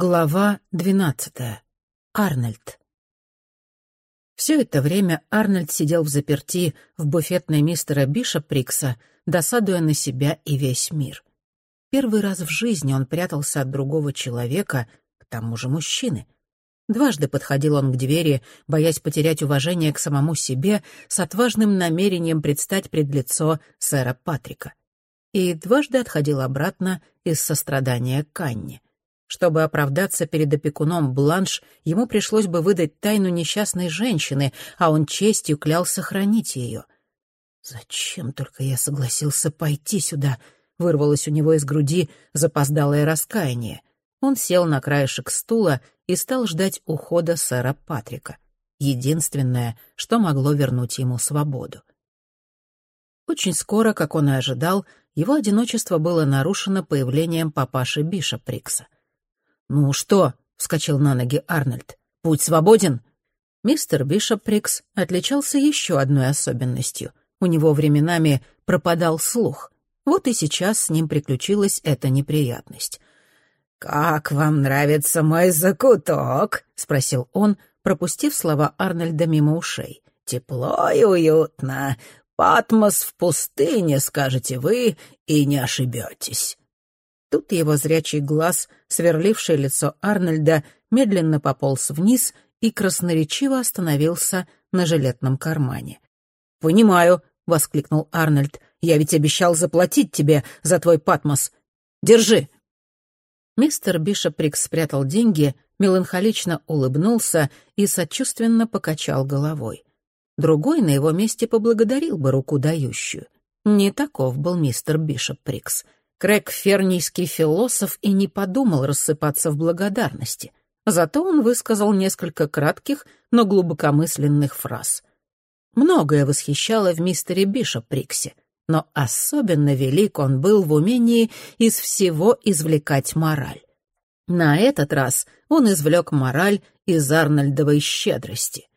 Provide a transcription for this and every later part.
Глава двенадцатая. Арнольд. Все это время Арнольд сидел в заперти в буфетной мистера Бишоприкса, досадуя на себя и весь мир. Первый раз в жизни он прятался от другого человека, к тому же мужчины. Дважды подходил он к двери, боясь потерять уважение к самому себе, с отважным намерением предстать пред лицо сэра Патрика. И дважды отходил обратно из сострадания к Анне. Чтобы оправдаться перед опекуном Бланш, ему пришлось бы выдать тайну несчастной женщины, а он честью клялся хранить ее. «Зачем только я согласился пойти сюда?» — вырвалось у него из груди запоздалое раскаяние. Он сел на краешек стула и стал ждать ухода сэра Патрика. Единственное, что могло вернуть ему свободу. Очень скоро, как он и ожидал, его одиночество было нарушено появлением папаши Биша Прикса — «Ну что?» — вскочил на ноги Арнольд. «Путь свободен?» Мистер Бишоприкс отличался еще одной особенностью. У него временами пропадал слух. Вот и сейчас с ним приключилась эта неприятность. «Как вам нравится мой закуток?» — спросил он, пропустив слова Арнольда мимо ушей. «Тепло и уютно. Патмос в пустыне, скажете вы, и не ошибетесь. Тут его зрячий глаз, сверливший лицо Арнольда, медленно пополз вниз и красноречиво остановился на жилетном кармане. «Понимаю», — воскликнул Арнольд, — «я ведь обещал заплатить тебе за твой патмос. Держи». Мистер Бишоприкс спрятал деньги, меланхолично улыбнулся и сочувственно покачал головой. Другой на его месте поблагодарил бы руку дающую. Не таков был мистер Бишоприкс. Прикс. Крэг фернийский философ и не подумал рассыпаться в благодарности. Зато он высказал несколько кратких, но глубокомысленных фраз. Многое восхищало в мистере Бишоприксе, но особенно велик он был в умении из всего извлекать мораль. На этот раз он извлек мораль из Арнольдовой щедрости.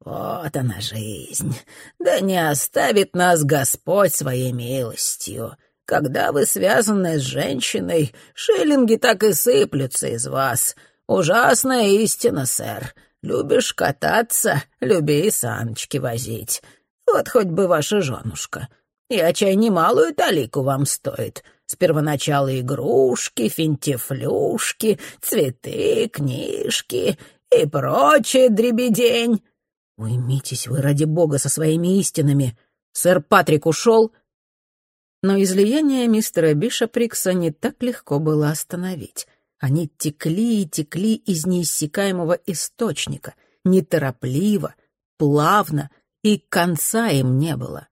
«Вот она жизнь! Да не оставит нас Господь своей милостью!» Когда вы связаны с женщиной, шиллинги так и сыплются из вас. Ужасная истина, сэр. Любишь кататься, люби и саночки возить. Вот хоть бы ваша женушка. Я чай немалую талику вам стоит. С первоначала игрушки, финтифлюшки, цветы, книжки и прочее дребедень. Уймитесь вы, ради бога, со своими истинами. Сэр Патрик ушел, но излияние мистера Бишоприкса не так легко было остановить. Они текли и текли из неиссякаемого источника, неторопливо, плавно, и конца им не было.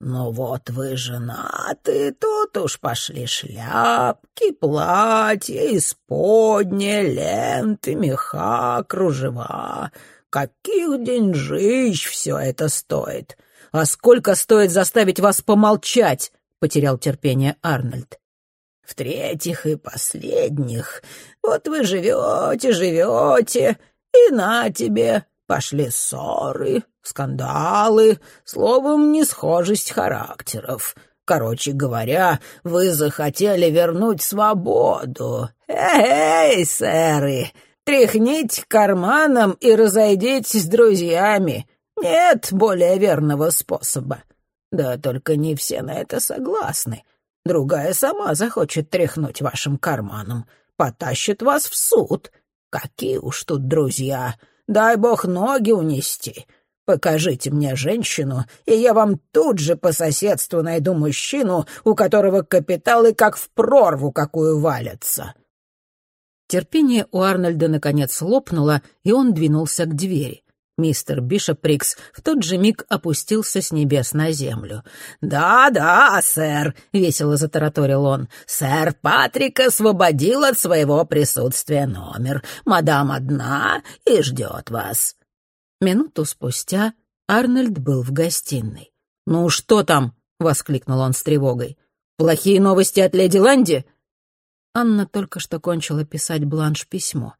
«Ну вот вы женаты, тут уж пошли шляпки, платья, исподние, ленты, меха, кружева. Каких деньжищ все это стоит! А сколько стоит заставить вас помолчать?» Потерял терпение Арнольд. В-третьих и последних, вот вы живете, живете, и на тебе пошли ссоры, скандалы, словом, несхожесть характеров. Короче говоря, вы захотели вернуть свободу. Эй, сэры, тряхните карманом и разойдитесь с друзьями. Нет более верного способа. Да только не все на это согласны. Другая сама захочет тряхнуть вашим карманом, потащит вас в суд. Какие уж тут друзья! Дай бог ноги унести. Покажите мне женщину, и я вам тут же по соседству найду мужчину, у которого капиталы как в прорву какую валятся». Терпение у Арнольда наконец лопнуло, и он двинулся к двери. Мистер Бишоприкс в тот же миг опустился с небес на землю. «Да-да, сэр», — весело затараторил он, — «сэр Патрик освободил от своего присутствия номер. Мадам одна и ждет вас». Минуту спустя Арнольд был в гостиной. «Ну что там?» — воскликнул он с тревогой. «Плохие новости от леди Ланди?» Анна только что кончила писать Бланш письмо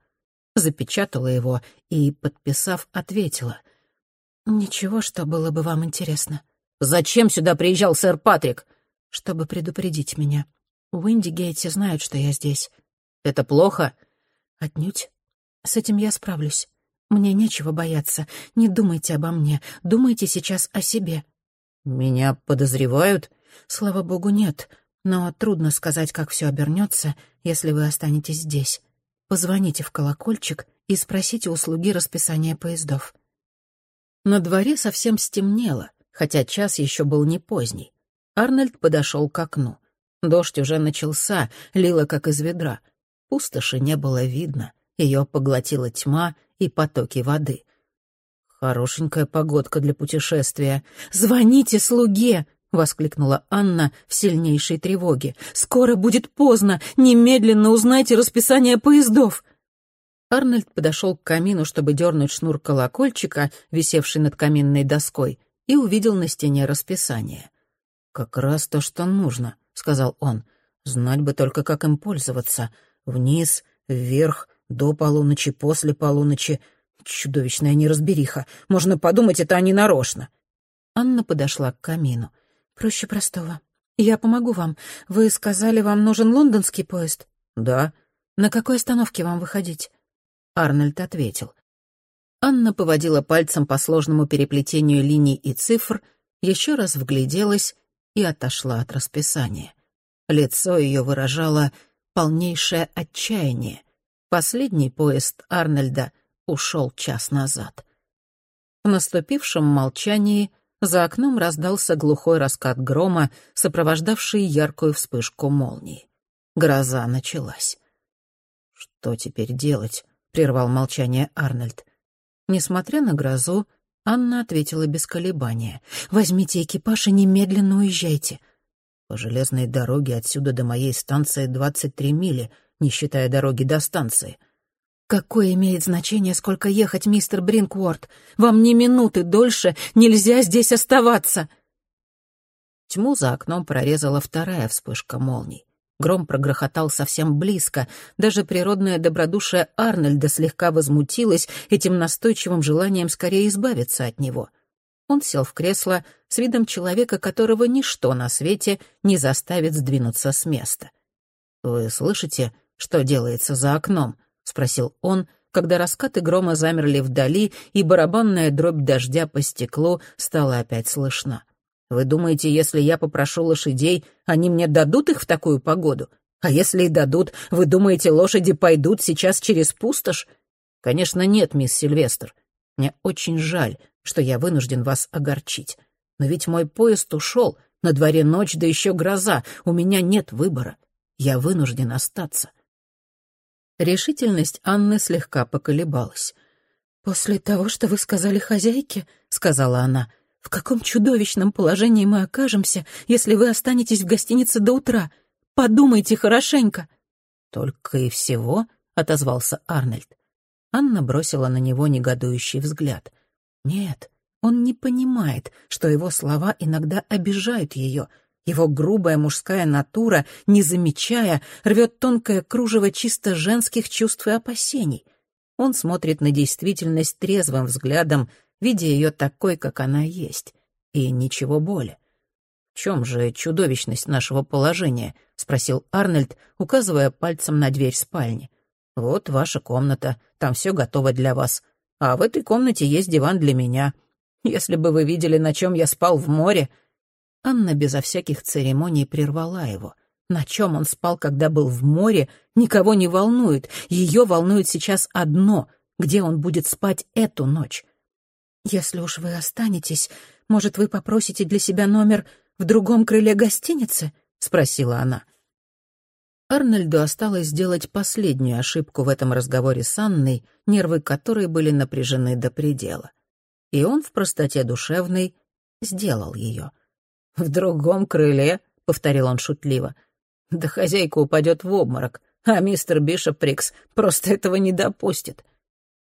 запечатала его и, подписав, ответила. «Ничего, что было бы вам интересно». «Зачем сюда приезжал сэр Патрик?» «Чтобы предупредить меня. В Индигейте знают, что я здесь». «Это плохо?» «Отнюдь. С этим я справлюсь. Мне нечего бояться. Не думайте обо мне. Думайте сейчас о себе». «Меня подозревают?» «Слава богу, нет. Но трудно сказать, как все обернется, если вы останетесь здесь. Позвоните в колокольчик и спросите у слуги расписание поездов». На дворе совсем стемнело, хотя час еще был не поздний. Арнольд подошел к окну. Дождь уже начался, лило как из ведра. Пустоши не было видно, ее поглотила тьма и потоки воды. «Хорошенькая погодка для путешествия. Звоните слуге!» — воскликнула Анна в сильнейшей тревоге. «Скоро будет поздно! Немедленно узнайте расписание поездов!» Арнольд подошел к камину, чтобы дернуть шнур колокольчика, висевший над каминной доской, и увидел на стене расписание. «Как раз то, что нужно», — сказал он. «Знать бы только, как им пользоваться. Вниз, вверх, до полуночи, после полуночи. Чудовищная неразбериха. Можно подумать, это они нарочно». Анна подошла к камину. «Проще простого. Я помогу вам. Вы сказали, вам нужен лондонский поезд?» «Да». «На какой остановке вам выходить?» Арнольд ответил. Анна поводила пальцем по сложному переплетению линий и цифр, еще раз вгляделась и отошла от расписания. Лицо ее выражало полнейшее отчаяние. Последний поезд Арнольда ушел час назад. В наступившем молчании за окном раздался глухой раскат грома, сопровождавший яркую вспышку молнии. Гроза началась. «Что теперь делать?» — прервал молчание Арнольд. Несмотря на грозу, Анна ответила без колебания. «Возьмите экипаж и немедленно уезжайте». «По железной дороге отсюда до моей станции двадцать три мили, не считая дороги до станции». «Какое имеет значение, сколько ехать, мистер Бринкворт? Вам ни минуты дольше нельзя здесь оставаться!» Тьму за окном прорезала вторая вспышка молний. Гром прогрохотал совсем близко. Даже природное добродушие Арнольда слегка возмутилось этим настойчивым желанием скорее избавиться от него. Он сел в кресло с видом человека, которого ничто на свете не заставит сдвинуться с места. «Вы слышите, что делается за окном?» — спросил он, когда раскаты грома замерли вдали, и барабанная дробь дождя по стеклу стала опять слышна. «Вы думаете, если я попрошу лошадей, они мне дадут их в такую погоду? А если и дадут, вы думаете, лошади пойдут сейчас через пустошь? Конечно, нет, мисс Сильвестр. Мне очень жаль, что я вынужден вас огорчить. Но ведь мой поезд ушел, на дворе ночь, да еще гроза, у меня нет выбора. Я вынужден остаться. Решительность Анны слегка поколебалась. «После того, что вы сказали хозяйке», — сказала она, — «в каком чудовищном положении мы окажемся, если вы останетесь в гостинице до утра? Подумайте хорошенько». «Только и всего», — отозвался Арнольд. Анна бросила на него негодующий взгляд. «Нет, он не понимает, что его слова иногда обижают ее, его грубая мужская натура, не замечая, рвет тонкое кружево чисто женских чувств и опасений. Он смотрит на действительность трезвым взглядом, видя ее такой, как она есть, и ничего более. «В чем же чудовищность нашего положения?» — спросил Арнольд, указывая пальцем на дверь спальни. «Вот ваша комната, там все готово для вас. А в этой комнате есть диван для меня. Если бы вы видели, на чем я спал в море, Анна безо всяких церемоний прервала его. На чем он спал, когда был в море, никого не волнует. Ее волнует сейчас одно — где он будет спать эту ночь. «Если уж вы останетесь, может, вы попросите для себя номер в другом крыле гостиницы?» — спросила она. Арнольду осталось сделать последнюю ошибку в этом разговоре с Анной, нервы которой были напряжены до предела. И он в простоте душевной сделал ее — «В другом крыле», — повторил он шутливо. «Да хозяйка упадет в обморок, а мистер Бишоп Прикс просто этого не допустит».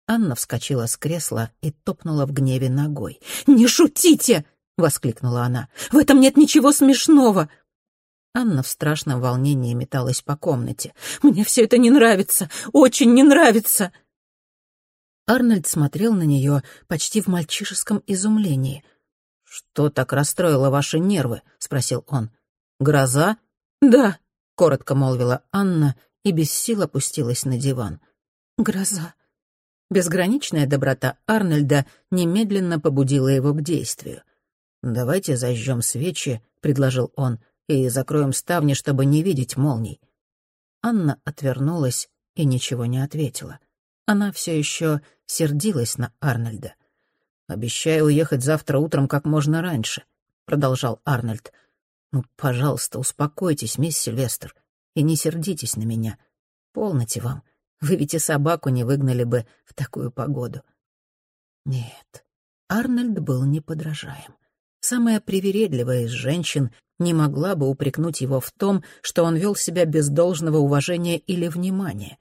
Анна вскочила с кресла и топнула в гневе ногой. «Не шутите!» — воскликнула она. «В этом нет ничего смешного!» Анна в страшном волнении металась по комнате. «Мне все это не нравится! Очень не нравится!» Арнольд смотрел на нее почти в мальчишеском изумлении. «Что так расстроило ваши нервы?» — спросил он. «Гроза?» «Да», — коротко молвила Анна и без сил опустилась на диван. гроза». Безграничная доброта Арнольда немедленно побудила его к действию. «Давайте зажжем свечи», — предложил он, — «и закроем ставни, чтобы не видеть молний». Анна отвернулась и ничего не ответила. Она все еще сердилась на Арнольда. «Обещаю уехать завтра утром как можно раньше», — продолжал Арнольд. «Ну, пожалуйста, успокойтесь, мисс Сильвестр, и не сердитесь на меня. Полноте вам. Вы ведь и собаку не выгнали бы в такую погоду». Нет, Арнольд был неподражаем. Самая привередливая из женщин не могла бы упрекнуть его в том, что он вел себя без должного уважения или внимания.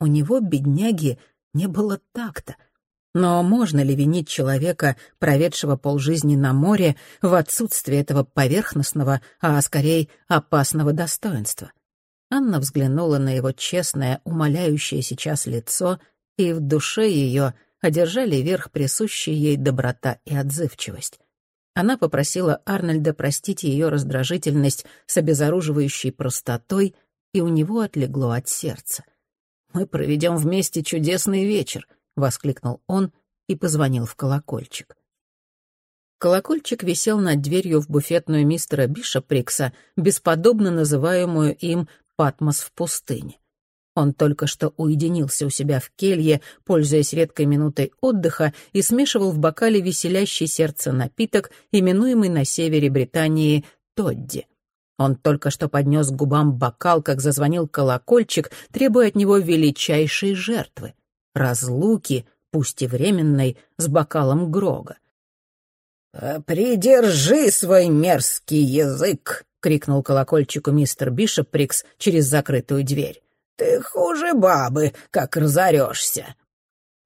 У него, бедняги, не было такта — но можно ли винить человека, проведшего полжизни на море, в отсутствии этого поверхностного, а скорее опасного достоинства? Анна взглянула на его честное, умоляющее сейчас лицо, и в душе ее одержали верх присущие ей доброта и отзывчивость. Она попросила Арнольда простить ее раздражительность с обезоруживающей простотой, и у него отлегло от сердца. «Мы проведем вместе чудесный вечер», воскликнул он и позвонил в колокольчик. Колокольчик висел над дверью в буфетную мистера Бишоприкса, бесподобно называемую им «Патмос в пустыне». Он только что уединился у себя в келье, пользуясь редкой минутой отдыха, и смешивал в бокале веселящий сердце напиток, именуемый на севере Британии «Тодди». Он только что поднес к губам бокал, как зазвонил колокольчик, требуя от него величайшей жертвы разлуки, пусть и временной, с бокалом Грога. «Придержи свой мерзкий язык!» — крикнул колокольчику мистер Бишоприкс через закрытую дверь. «Ты хуже бабы, как разорешься!»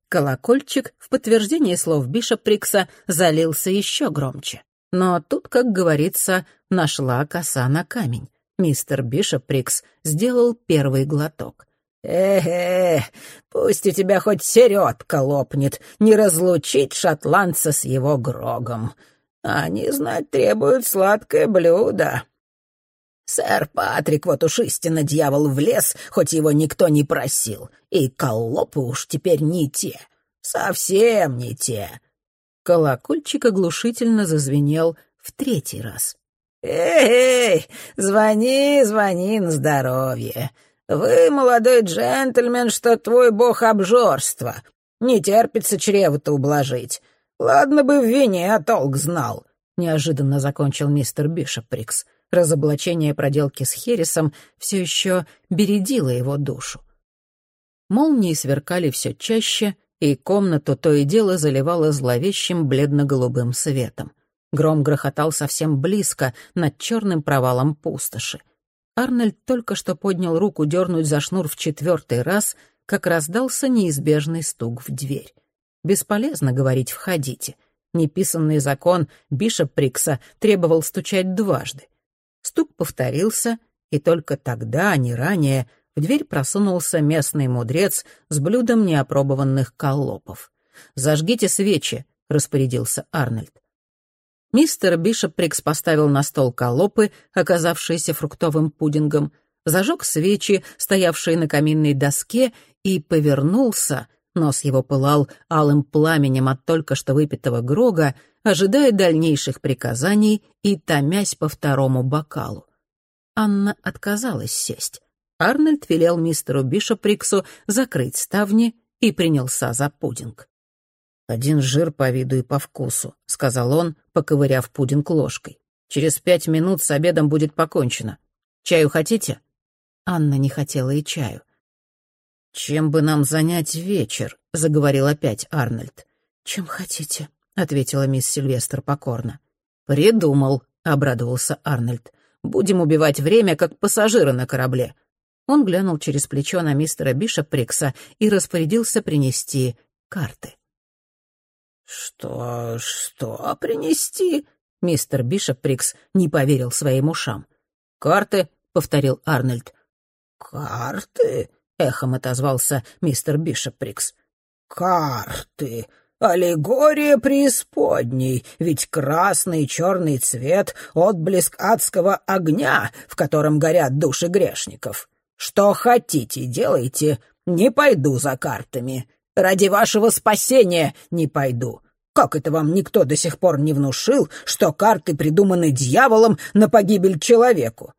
Колокольчик в подтверждение слов Бишоприкса залился еще громче. Но тут, как говорится, нашла коса на камень. Мистер Бишоприкс сделал первый глоток. «Э-э, пусть у тебя хоть середка лопнет, не разлучить шотландца с его грогом. Они, знать, требуют сладкое блюдо». Сэр Патрик вот уж истинно дьявол в лес, хоть его никто не просил, и коллопы уж теперь не те, совсем не те. Колокольчик оглушительно зазвенел в третий раз. «Эй, звони, звони на здоровье. «Вы, молодой джентльмен, что твой бог обжорства. Не терпится чрево-то ублажить. Ладно бы в вине, а толк знал», — неожиданно закончил мистер Бишоприкс. Разоблачение проделки с Хересом все еще бередило его душу. Молнии сверкали все чаще, и комнату то и дело заливало зловещим бледно-голубым светом. Гром грохотал совсем близко, над черным провалом пустоши. Арнольд только что поднял руку дернуть за шнур в четвертый раз, как раздался неизбежный стук в дверь. Бесполезно говорить «входите». Неписанный закон Бишоприкса требовал стучать дважды. Стук повторился, и только тогда, а не ранее, в дверь просунулся местный мудрец с блюдом неопробованных коллопов. «Зажгите свечи», — распорядился Арнольд. Мистер Бишоприкс поставил на стол колопы, оказавшиеся фруктовым пудингом, зажег свечи, стоявшие на каминной доске, и повернулся, нос его пылал алым пламенем от только что выпитого грога, ожидая дальнейших приказаний и томясь по второму бокалу. Анна отказалась сесть. Арнольд велел мистеру Бишоприксу закрыть ставни и принялся за пудинг. «Один жир по виду и по вкусу», — сказал он, поковыряв пудинг ложкой. «Через пять минут с обедом будет покончено. Чаю хотите?» Анна не хотела и чаю. «Чем бы нам занять вечер?» — заговорил опять Арнольд. «Чем хотите», — ответила мисс Сильвестр покорно. «Придумал», — обрадовался Арнольд. «Будем убивать время, как пассажиры на корабле». Он глянул через плечо на мистера Бишоприкса и распорядился принести карты. «Что, что принести?» Мистер Бишоприкс не поверил своим ушам. «Карты», — повторил Арнольд. «Карты?» — эхом отозвался мистер Бишоприкс. «Карты! Аллегория преисподней, ведь красный и черный цвет — отблеск адского огня, в котором горят души грешников. Что хотите, делайте, не пойду за картами. Ради вашего спасения не пойду. Как это вам никто до сих пор не внушил, что карты придуманы дьяволом на погибель человеку?»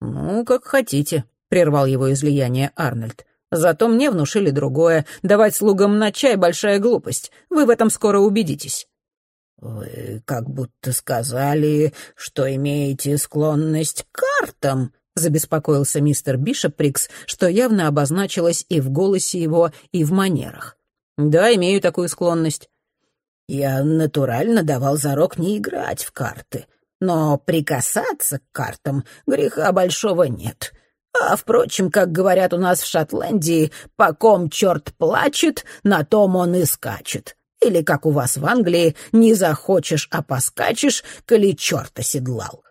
«Ну, как хотите», — прервал его излияние Арнольд. «Зато мне внушили другое. Давать слугам на чай — большая глупость. Вы в этом скоро убедитесь». «Вы как будто сказали, что имеете склонность к картам», — забеспокоился мистер Бишоприкс, что явно обозначилось и в голосе его, и в манерах. «Да, имею такую склонность». «Я натурально давал зарок не играть в карты, но прикасаться к картам греха большого нет. А, впрочем, как говорят у нас в Шотландии, по ком черт плачет, на том он и скачет. Или, как у вас в Англии, не захочешь, а поскачешь, коли черт оседлал».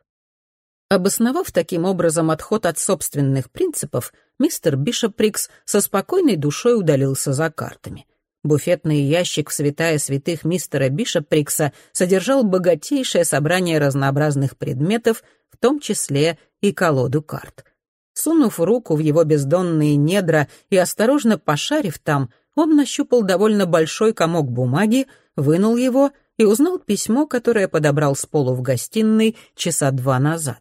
Обосновав таким образом отход от собственных принципов, мистер Бишоприкс со спокойной душой удалился за картами. Буфетный ящик в святая святых мистера Бишоприкса содержал богатейшее собрание разнообразных предметов, в том числе и колоду карт. Сунув руку в его бездонные недра и осторожно пошарив там, он нащупал довольно большой комок бумаги, вынул его и узнал письмо, которое подобрал с полу в гостиной часа два назад.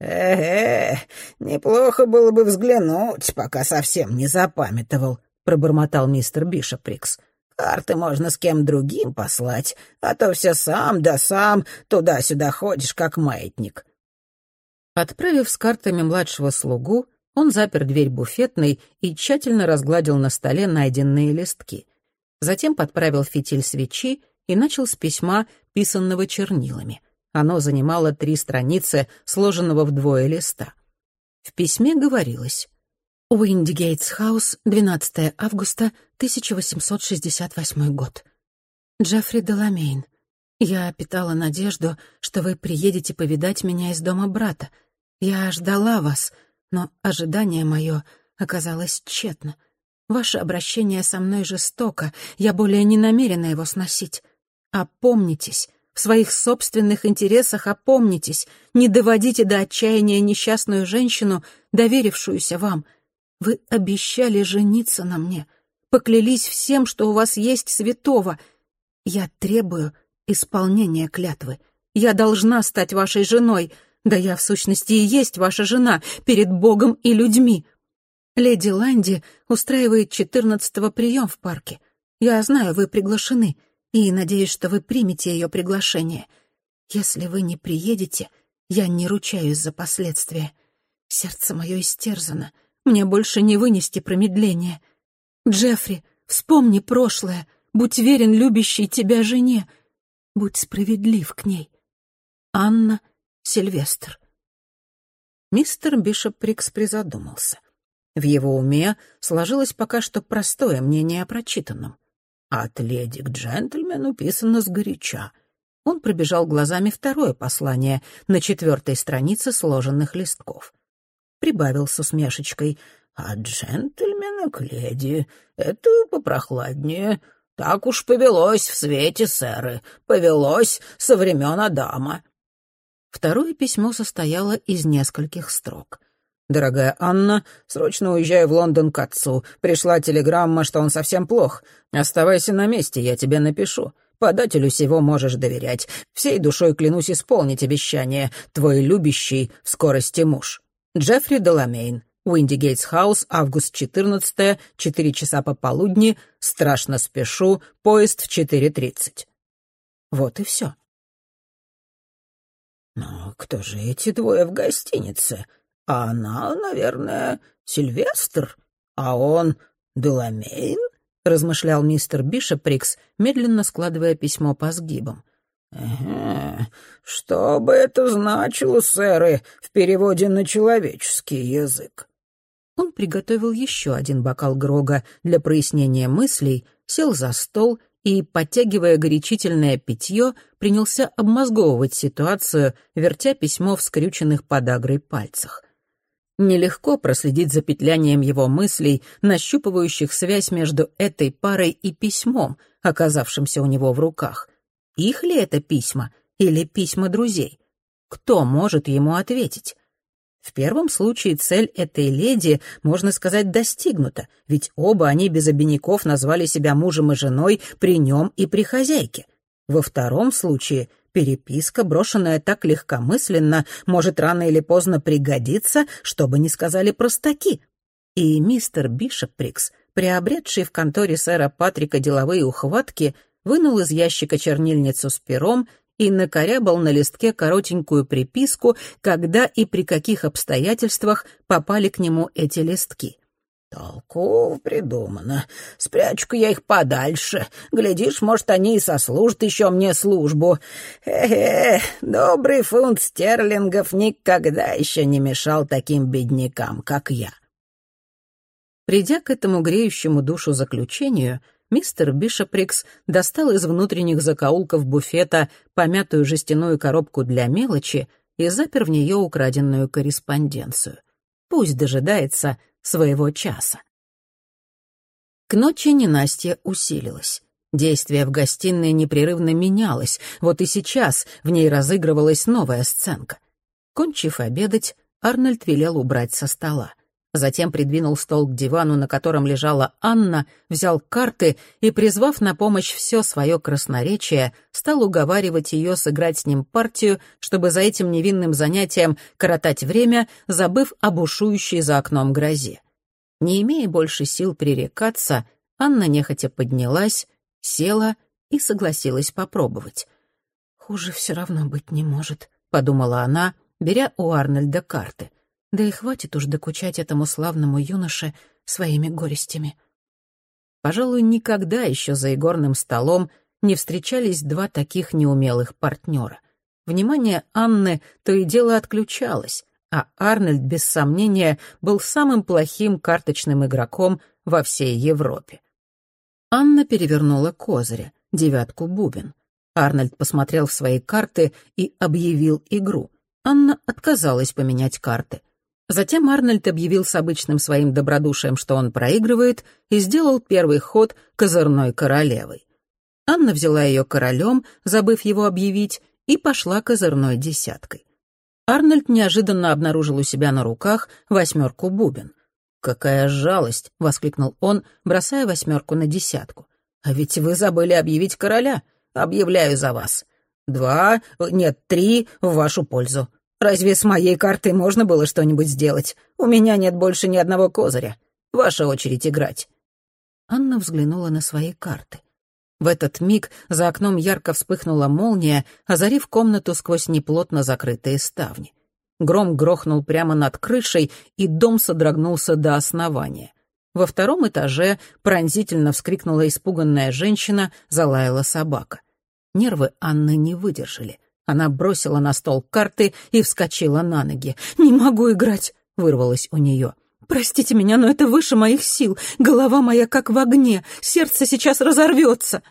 «Э-э, неплохо было бы взглянуть, пока совсем не запамятовал», — пробормотал мистер Бишоприкс. «Карты можно с кем другим послать, а то все сам да сам туда-сюда ходишь, как маятник». Отправив с картами младшего слугу, он запер дверь буфетной и тщательно разгладил на столе найденные листки. Затем подправил фитиль свечи и начал с письма, писанного чернилами — оно занимало три страницы, сложенного вдвое листа. В письме говорилось «Уиндигейтс Хаус, 12 августа 1868 год. Джеффри Деламейн, я питала надежду, что вы приедете повидать меня из дома брата. Я ждала вас, но ожидание мое оказалось тщетно. Ваше обращение со мной жестоко, я более не намерена его сносить. Опомнитесь, в своих собственных интересах опомнитесь, не доводите до отчаяния несчастную женщину, доверившуюся вам. Вы обещали жениться на мне, поклялись всем, что у вас есть святого. Я требую исполнения клятвы. Я должна стать вашей женой. Да я, в сущности, и есть ваша жена перед Богом и людьми. Леди Ланди устраивает четырнадцатого прием в парке. Я знаю, вы приглашены — и надеюсь, что вы примете ее приглашение. Если вы не приедете, я не ручаюсь за последствия. Сердце мое истерзано, мне больше не вынести промедления. Джеффри, вспомни прошлое, будь верен любящей тебя жене, будь справедлив к ней. Анна Сильвестр. Мистер Бишоп Прикс призадумался. В его уме сложилось пока что простое мнение о прочитанном. От леди к джентльмену писано сгоряча. Он пробежал глазами второе послание на четвертой странице сложенных листков. Прибавил с усмешечкой. «От джентльмена к леди. Это попрохладнее. Так уж повелось в свете, сэры. Повелось со времен Адама». Второе письмо состояло из нескольких строк — «Дорогая Анна, срочно уезжаю в Лондон к отцу. Пришла телеграмма, что он совсем плох. Оставайся на месте, я тебе напишу. Подателю всего можешь доверять. Всей душой клянусь исполнить обещание. Твой любящий в скорости муж. Джеффри Деламейн. Уиндигейтс Хаус, август 14 4 часа пополудни. Страшно спешу. Поезд в 4.30. Вот и все. «Но кто же эти двое в гостинице?» А она, наверное, Сильвестр, а он Деламейн, — размышлял мистер Бишоприкс, медленно складывая письмо по сгибам. «Ага, что бы это значило, сэры, в переводе на человеческий язык?» Он приготовил еще один бокал Грога для прояснения мыслей, сел за стол и, подтягивая горячительное питье, принялся обмозговывать ситуацию, вертя письмо в скрюченных подагрой пальцах. Нелегко проследить за петлянием его мыслей, нащупывающих связь между этой парой и письмом, оказавшимся у него в руках. Их ли это письма или письма друзей? Кто может ему ответить? В первом случае цель этой леди, можно сказать, достигнута, ведь оба они без обиняков назвали себя мужем и женой при нем и при хозяйке. Во втором случае переписка, брошенная так легкомысленно, может рано или поздно пригодиться, чтобы не сказали простаки. И мистер Бишоприкс, приобретший в конторе сэра Патрика деловые ухватки, вынул из ящика чернильницу с пером и накорябал на листке коротенькую приписку, когда и при каких обстоятельствах попали к нему эти листки. «Толково придумано. Спрячу-ка я их подальше. Глядишь, может, они и сослужат еще мне службу. Хе-хе, добрый фунт стерлингов никогда еще не мешал таким беднякам, как я». Придя к этому греющему душу заключению, мистер Бишоприкс достал из внутренних закоулков буфета помятую жестяную коробку для мелочи и запер в нее украденную корреспонденцию. Пусть дожидается своего часа. К ночи ненастье усилилось. Действие в гостиной непрерывно менялось, вот и сейчас в ней разыгрывалась новая сценка. Кончив обедать, Арнольд велел убрать со стола. Затем придвинул стол к дивану, на котором лежала Анна, взял карты и, призвав на помощь все свое красноречие, стал уговаривать ее сыграть с ним партию, чтобы за этим невинным занятием коротать время, забыв об ушующей за окном грозе. Не имея больше сил пререкаться, Анна нехотя поднялась, села и согласилась попробовать. «Хуже все равно быть не может», — подумала она, беря у Арнольда карты — да и хватит уж докучать этому славному юноше своими горестями. Пожалуй, никогда еще за игорным столом не встречались два таких неумелых партнера. Внимание Анны то и дело отключалось, а Арнольд, без сомнения, был самым плохим карточным игроком во всей Европе. Анна перевернула козыря, девятку бубен. Арнольд посмотрел в свои карты и объявил игру. Анна отказалась поменять карты. Затем Арнольд объявил с обычным своим добродушием, что он проигрывает, и сделал первый ход козырной королевой. Анна взяла ее королем, забыв его объявить, и пошла козырной десяткой. Арнольд неожиданно обнаружил у себя на руках восьмерку бубен. «Какая жалость!» — воскликнул он, бросая восьмерку на десятку. «А ведь вы забыли объявить короля. Объявляю за вас. Два, нет, три в вашу пользу. Разве с моей картой можно было что-нибудь сделать? У меня нет больше ни одного козыря. Ваша очередь играть». Анна взглянула на свои карты. В этот миг за окном ярко вспыхнула молния, озарив комнату сквозь неплотно закрытые ставни. Гром грохнул прямо над крышей, и дом содрогнулся до основания. Во втором этаже пронзительно вскрикнула испуганная женщина, залаяла собака. Нервы Анны не выдержали — она бросила на стол карты и вскочила на ноги. «Не могу играть!» — вырвалось у нее. «Простите меня, но это выше моих сил. Голова моя как в огне. Сердце сейчас разорвется!»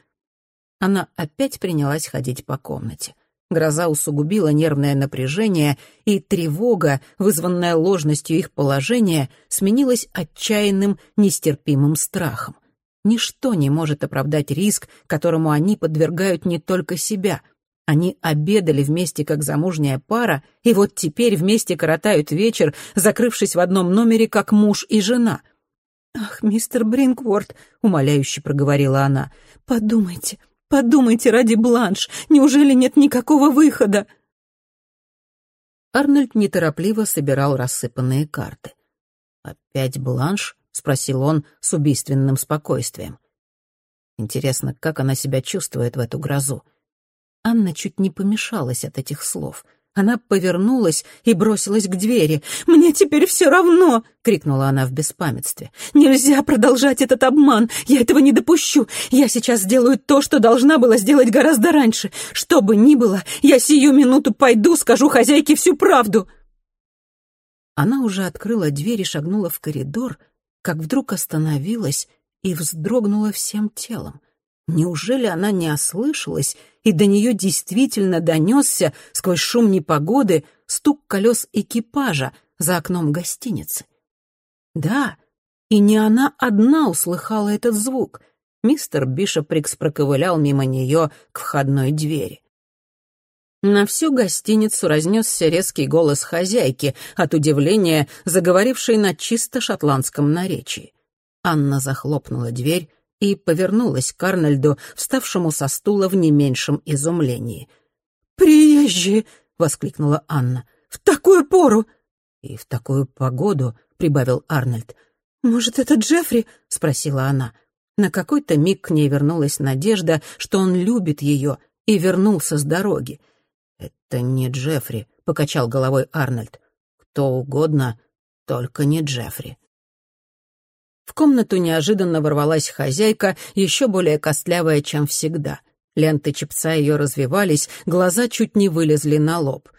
Она опять принялась ходить по комнате. Гроза усугубила нервное напряжение, и тревога, вызванная ложностью их положения, сменилась отчаянным, нестерпимым страхом. Ничто не может оправдать риск, которому они подвергают не только себя — они обедали вместе как замужняя пара, и вот теперь вместе коротают вечер, закрывшись в одном номере как муж и жена. «Ах, мистер Бринкворт», — умоляюще проговорила она, — «подумайте, подумайте ради Бланш, неужели нет никакого выхода?» Арнольд неторопливо собирал рассыпанные карты. «Опять Бланш?» — спросил он с убийственным спокойствием. «Интересно, как она себя чувствует в эту грозу?» Анна чуть не помешалась от этих слов. Она повернулась и бросилась к двери. «Мне теперь все равно!» — крикнула она в беспамятстве. «Нельзя продолжать этот обман! Я этого не допущу! Я сейчас сделаю то, что должна была сделать гораздо раньше! Что бы ни было, я сию минуту пойду, скажу хозяйке всю правду!» Она уже открыла дверь и шагнула в коридор, как вдруг остановилась и вздрогнула всем телом. Неужели она не ослышалась, и до нее действительно донесся сквозь шум непогоды стук колес экипажа за окном гостиницы? Да, и не она одна услыхала этот звук. Мистер Бишоприкс проковылял мимо нее к входной двери. На всю гостиницу разнесся резкий голос хозяйки, от удивления заговорившей на чисто шотландском наречии. Анна захлопнула дверь и повернулась к Арнольду, вставшему со стула в не меньшем изумлении. «Приезжие!» — воскликнула Анна. «В такую пору!» «И в такую погоду!» — прибавил Арнольд. «Может, это Джеффри?» — спросила она. На какой-то миг к ней вернулась надежда, что он любит ее, и вернулся с дороги. «Это не Джеффри», — покачал головой Арнольд. «Кто угодно, только не Джеффри». В комнату неожиданно ворвалась хозяйка, еще более костлявая, чем всегда. Ленты чепца ее развивались, глаза чуть не вылезли на лоб.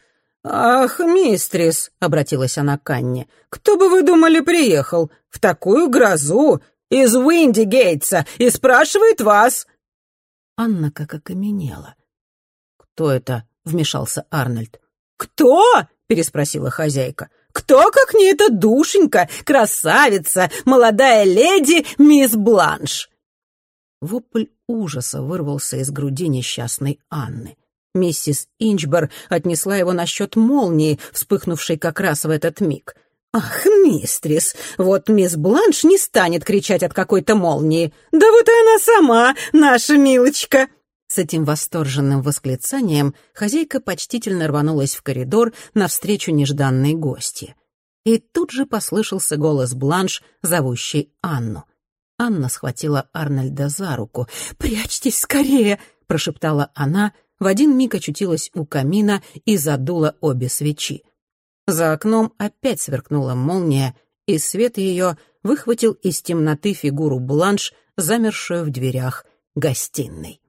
«Ах, мистрис», — обратилась она к Анне, — «кто бы вы думали приехал? В такую грозу! Из Уинди-Гейтса! И спрашивает вас!» Анна как окаменела. «Кто это?» — вмешался Арнольд. «Кто?» — переспросила хозяйка. Кто, как не эта душенька, красавица, молодая леди мисс Бланш?» Вопль ужаса вырвался из груди несчастной Анны. Миссис Инчбор отнесла его насчет молнии, вспыхнувшей как раз в этот миг. «Ах, мистрис, вот мисс Бланш не станет кричать от какой-то молнии. Да вот и она сама, наша милочка!» С этим восторженным восклицанием хозяйка почтительно рванулась в коридор навстречу нежданной гости. И тут же послышался голос Бланш, зовущий Анну. Анна схватила Арнольда за руку. «Прячьтесь скорее!» — прошептала она, в один миг очутилась у камина и задула обе свечи. За окном опять сверкнула молния, и свет ее выхватил из темноты фигуру Бланш, замершую в дверях гостиной.